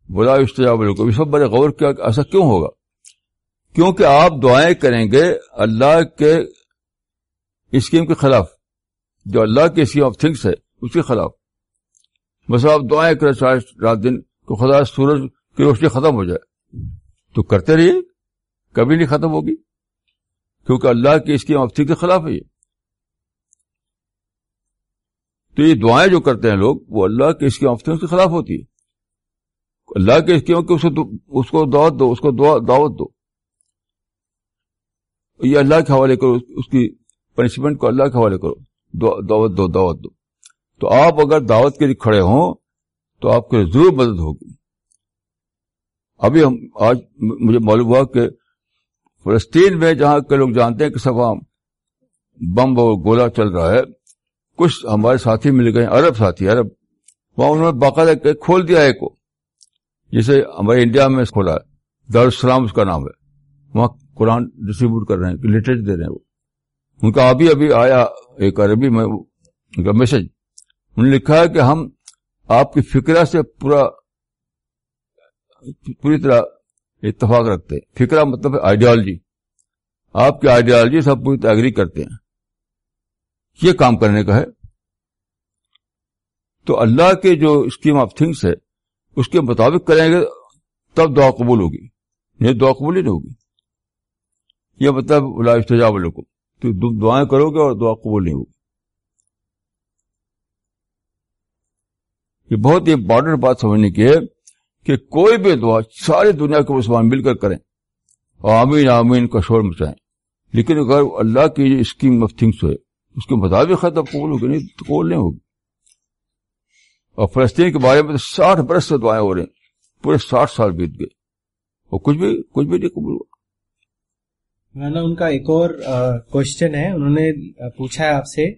بلا استجاب لکم یہ سب بڑے غور کیا ایسا کیوں ہوگا؟ کیونکہ آپ دعائیں کریں گے اللہ کے اسکیم کے خلاف۔ جو اللہ کے اسکیم آف تھنگس ہے، اس کے خلاف۔ بس آپ دعائیں کریں رات دن کو خدا سورج کی روشنی ختم ہو جائے۔ تو کرتے رہیے، کبھی نہیں ختم ہوگی۔ کیونکہ اللہ کی اس کی مفتی کے خلاف ہے یہ۔ تو یہ دعائیں جو کرتے ہیں لوگ، وہ اللہ کے اس کی مفتی کے خلاف ہوتی ہے اللہ کے اسکیموں کے اس کو دعوت دو، اس کو دعوت دو۔ یہ اللہ کے حوالے کرو، اس کی پنشمنٹ کو اللہ کے حوالے کرو۔ دعوت دو دعوت دو۔ تو آپ اگر دعوت کے لیے کھڑے ہوں، تو آپ کے ضرور مدد ہوگی۔ ابھی ہم، آج مجھے معلوم ہوا کہ فلسطین میں جہاں کے لوگ جانتے ہیں کہ سب بم اور گولا چل رہا ہے کچھ ہمارے ساتھی مل گئے، عرب ساتھی، عرب۔ وہاں انہوں نے باقاعدہ کھول دیا ہے کو، جسے ہمارے انڈیا میں کھولا ہے دارالسلام اس کا نام ہے۔ وہاں قرآن ڈسٹریبیوٹ کر رہے ہیں، لٹریچر دے رہے ہیں وہ۔ ان کا ابھی ابھی آیا ایک عربی میں ان کا میسج۔ انہوں نے لکھا ہے کہ ہم آپ کی فکرہ سے پورا، پوری طرح اتفاق رکھتے ہیں۔ فکرہ مطلب آئیڈیالوجی آپ کی آئیڈیالوجی سب پوری طرح اگری کرتے ہیں۔ یہ کام کرنے کا ہے۔ تو اللہ کے جو اسکیم آف تھنگس ہے، اس کے مطابق کریں گے، تب دعا قبول ہوگی۔ نہیں دعا قبول ہی نہیں ہوگی۔ یہ مطلب اللہ استجاب کو تو دعائیں کرو گے اور دعا قبول نہیں ہوگی۔ یہ بہت ہی امپورٹنٹ بات سمجھنے کی ہے کہ کوئی بھی دعا ساری دنیا کے مسلمان مل کر کریں۔ آمین آمین، کا شور مچائیں۔ لیکن اگر اللہ کی جو اسکیم آف تھنگس ہوئے اس کے مطابق ختم قبول ہوگی نہیں تو قبول نہیں ہوگی۔ اور فلسطین کے بارے میں تو ساٹھ برس سے دعائیں ہو رہے ہیں۔ پورے ساٹھ سال بیت گئے۔ اور کچھ بھی کچھ بھی نہیں قبول ہوا۔ مولانا ان کا ایک اور کوشچن ہے۔ انہوں نے پوچھا ہے آپ سے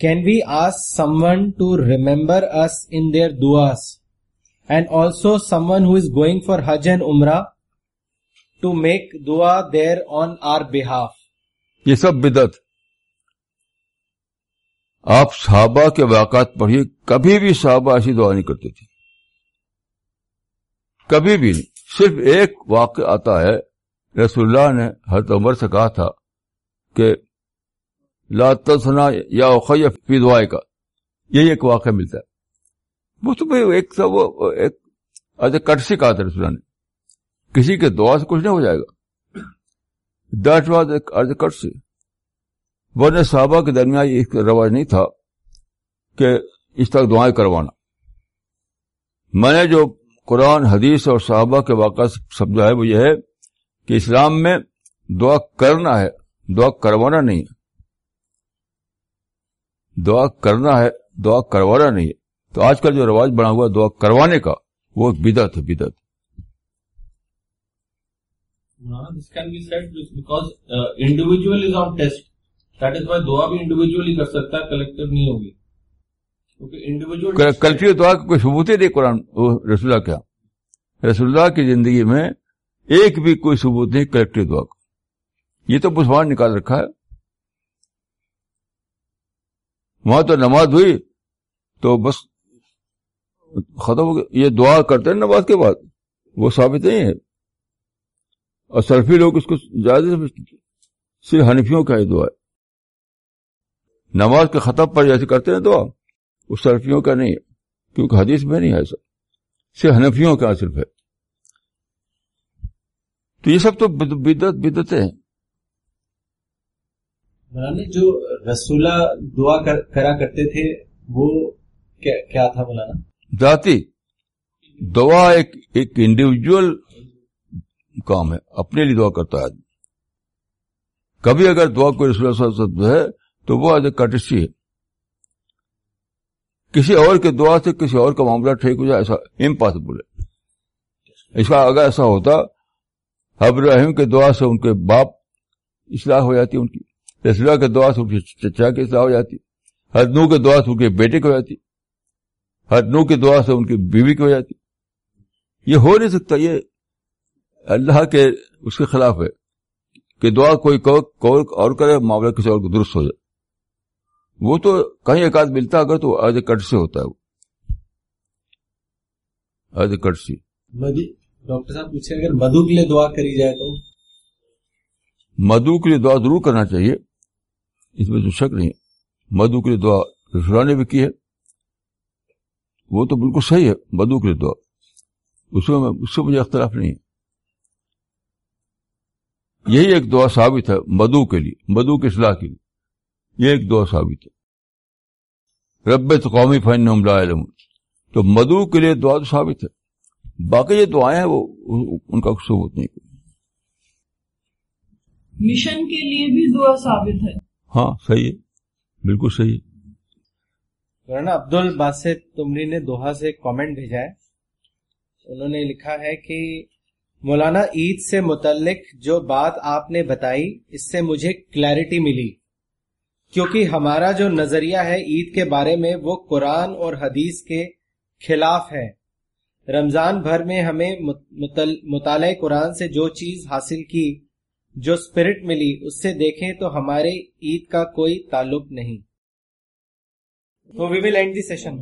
can we ask someone to remember us in their دعاس and also someone who is going for Hajj and عمرہ ٹو میک دعا دیر آن آر بہاف یہ سب بدت آپ صحابہ کے واقعات پڑھیے، کبھی بھی صحابہ ایسی دعا نہیں کرتے تھے۔ کبھی بھی نہیں۔ صرف ایک واقع آتا ہے، رسول اللہ نے حضرت عمر سے کہا تھا کہ لا تسنا یا فی دعائے کا یہی ایک واقعہ ملتا ہے۔ وہ تو ایک وہ ایک ایز کٹ سے کہا تھا رسول نے۔ کسی کے دعا سے کچھ نہیں ہو جائے گا۔ That was as a cut سے ورنہ صحابہ کے درمیان ایک رواج نہیں تھا کہ اس طرح دعائیں کروانا۔ میں نے جو قرآن، حدیث اور صحابہ کے واقع سمجھا ہے وہ یہ ہے کہ اسلام میں دعا کرنا ہے، دعا کروانا نہیں ہے۔ دعا کرنا ہے، دعا کروانا نہیں ہے۔ تو آج کل جو رواج بنا ہوا دعا کروانے کا، وہ بدت ہے سیٹسفائی دعا بھی انڈیویجلی کر سکتا ہے کلیکٹو نہیں ہوگی. کلیکٹو دعا کا کوئی ثبوت ہی نہیں قرآن رسول اللہ کیا ہاں. رسول اللہ کی زندگی میں ایک بھی کوئی ثبوت نہیں کلیکٹو دعا کا. یہ تو مسلمان نکال رکھا ہے. وہاں تو نماز ہوئی تو بس ختم ہو گیا یہ دعا کرتے ہیں نماز کے بعد. وہ ثابت نہیں ہے. اور سلفی لوگ اس کو زیادہ صرف حنفیوں کا یہ دعا ہے. نماز کے ختم پر جیسے کرتے ہیں دعا وہ سلفیوں کا نہیں ہے کیونکہ حدیث میں نہیں ہے ایسا۔ صرف حنفیوں کا صرف ہے۔ تو یہ سب تو بدت بدتے ہیں۔ جو رسولہ دعا کرا کرتے تھے وہ کیا, کیا تھا مولانا؟ ذاتی دعا ایک ایک انڈیویجل کام ہے اپنے لیے دعا کرتا ہے آدمی۔ کبھی اگر دعا کوئی رسول ہے تو وہ ایز اے کٹسی ہے۔ کسی اور کے دعا سے کسی اور کا معاملہ ٹھیک ہو جائے ایسا امپاسبل ہے۔ اس کا اگر ایسا ہوتا ابراہیم کے دعا سے ان کے باپ اصلاح ہو جاتی، ان کی رسول کے دعا سے ان کی چچا کی اصلاح ہو جاتی ہر نو کے دعا سے ان کے بیٹے کی ہو جاتی ہر نو دعا سے ان کی بیوی کی ہو جاتی۔ یہ ہو نہیں سکتا، یہ اللہ کے اس کے خلاف ہے کہ دعا کوئی اور کرے، معاملہ کسی اور کو درست ہو جائے۔ وہ تو کہیں ایک آدھ ملتا اگر تو ایز اے کٹ سے ہوتا ہے وہ۔ ایز اے کٹ سے ڈاکٹر صاحب پوچھے مدو کے لیے دعا کری جائے تو؟ مدو کے لیے دعا ضرور کرنا چاہیے۔ اس میں تو شک نہیں ہے۔ مدو کے لیے دعا رسولہ نے بھی کی ہے۔ وہ تو بالکل صحیح ہے مدو کے لیے دعا۔ اس میں اس سے مجھے اختلاف نہیں ہے۔ یہی ایک دعا ثابت ہے مدو کے لیے مدو کی اصلاح کے لیے۔ یہ ایک دعا ثابت ہے رب قومی فن لا علم تو مدعو کے لیے دعا تو ثابت ہے باقی یہ دعائیں ہیں وہ ان کا ثبوت نہیں۔ مشن کے لیے بھی دعا ثابت ہے۔ ہاں صحیح ہے۔ بالکل صحیح مولانا عبد الباسط تمری نے دوہا سے کامنٹ بھیجا ہے۔ انہوں نے لکھا ہے کہ مولانا عید سے متعلق جو بات آپ نے بتائی اس سے مجھے کلیرٹی ملی۔ کیونکہ ہمارا جو نظریہ ہے عید کے بارے میں وہ قرآن اور حدیث کے خلاف ہے۔ رمضان بھر میں ہمیں مطالعہ قرآن سے جو چیز حاصل کی، جو اسپرٹ ملی، اس سے دیکھیں تو ہمارے عید کا کوئی تعلق نہیں۔ تو وی ول اینڈ دی سیشن